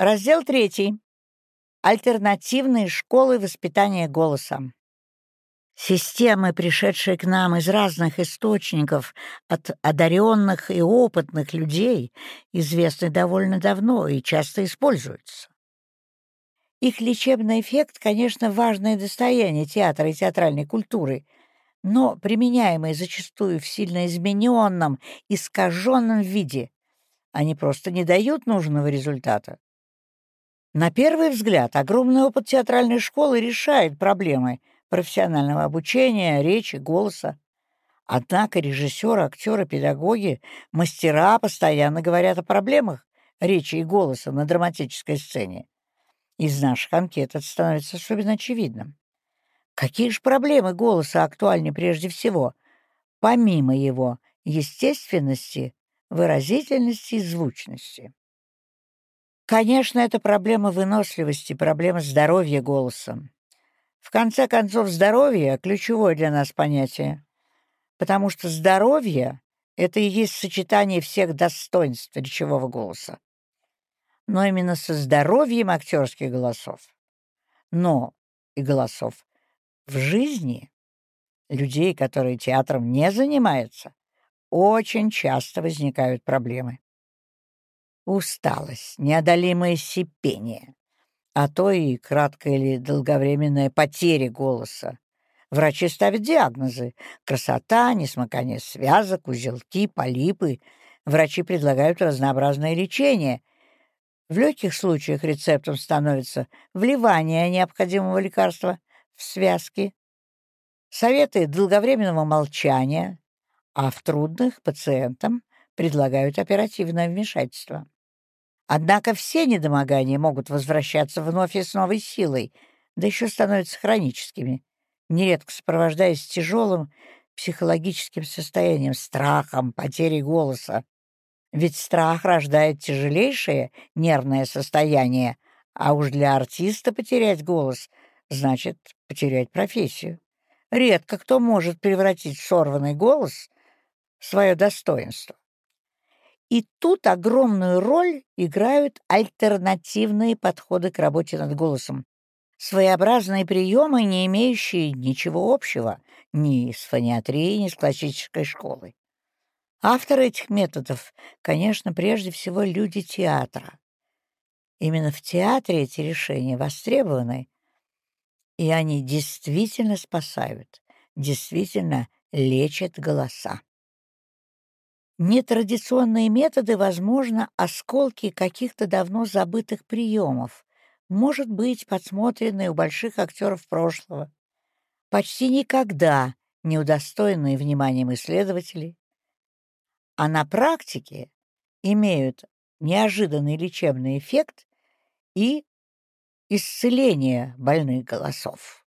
Раздел третий. Альтернативные школы воспитания голоса. Системы, пришедшие к нам из разных источников, от одаренных и опытных людей, известны довольно давно и часто используются. Их лечебный эффект, конечно, важное достояние театра и театральной культуры, но применяемые зачастую в сильно измененном, искаженном виде, они просто не дают нужного результата. На первый взгляд, огромный опыт театральной школы решает проблемы профессионального обучения, речи, голоса. Однако режиссеры, актеры, педагоги, мастера постоянно говорят о проблемах речи и голоса на драматической сцене. Из наших анкет это становится особенно очевидным. Какие же проблемы голоса актуальны прежде всего, помимо его естественности, выразительности и звучности? Конечно, это проблема выносливости, проблема здоровья голоса. В конце концов, здоровье — ключевое для нас понятие, потому что здоровье — это и есть сочетание всех достоинств речевого голоса. Но именно со здоровьем актерских голосов, но и голосов в жизни людей, которые театром не занимаются, очень часто возникают проблемы. Усталость, неодолимое сипение, а то и краткая или долговременная потеря голоса. Врачи ставят диагнозы — красота, несмыкание связок, узелки, полипы. Врачи предлагают разнообразное лечение. В легких случаях рецептом становится вливание необходимого лекарства в связки, советы долговременного молчания, а в трудных пациентам предлагают оперативное вмешательство. Однако все недомогания могут возвращаться вновь и с новой силой, да еще становятся хроническими, нередко сопровождаясь тяжелым психологическим состоянием, страхом, потерей голоса. Ведь страх рождает тяжелейшее нервное состояние, а уж для артиста потерять голос значит потерять профессию. Редко кто может превратить сорванный голос в свое достоинство. И тут огромную роль играют альтернативные подходы к работе над голосом. Своеобразные приемы, не имеющие ничего общего ни с фониатрией, ни с классической школой. Авторы этих методов, конечно, прежде всего люди театра. Именно в театре эти решения востребованы, и они действительно спасают, действительно лечат голоса. Нетрадиционные методы, возможно, осколки каких-то давно забытых приемов, может быть, подсмотренные у больших актеров прошлого, почти никогда не удостоенные вниманием исследователей, а на практике имеют неожиданный лечебный эффект и исцеление больных голосов.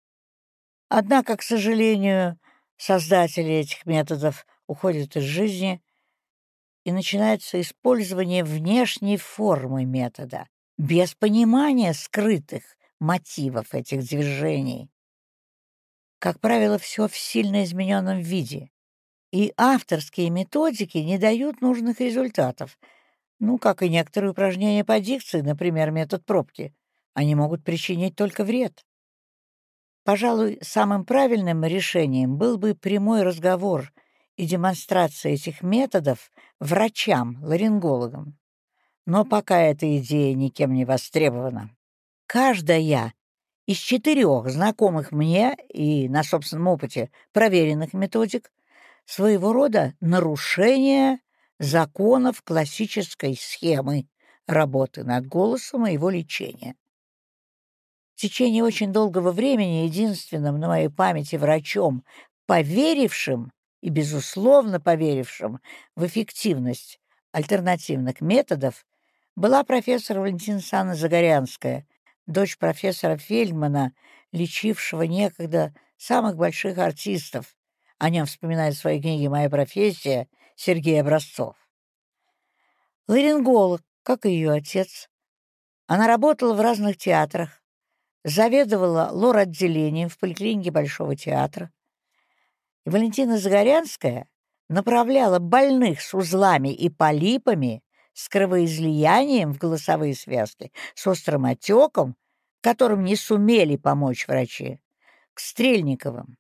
Однако, к сожалению, создатели этих методов уходят из жизни и начинается использование внешней формы метода, без понимания скрытых мотивов этих движений. Как правило, все в сильно измененном виде, и авторские методики не дают нужных результатов, ну, как и некоторые упражнения по дикции, например, метод пробки. Они могут причинить только вред. Пожалуй, самым правильным решением был бы прямой разговор — и демонстрация этих методов врачам, ларингологам. Но пока эта идея никем не востребована. Каждая из четырех знакомых мне и на собственном опыте проверенных методик своего рода нарушение законов классической схемы работы над голосом и его лечения. В течение очень долгого времени единственным на моей памяти врачом, поверившим и, безусловно, поверившим в эффективность альтернативных методов, была профессор Валентина Санна Загорянская, дочь профессора Фельдмана, лечившего некогда самых больших артистов. О нем вспоминает в своей книге «Моя профессия» Сергей Образцов. Ларинголог, как и ее отец. Она работала в разных театрах, заведовала лор-отделением в поликлинике Большого театра, Валентина Загорянская направляла больных с узлами и полипами с кровоизлиянием в голосовые связки, с острым отеком, которым не сумели помочь врачи, к Стрельниковым.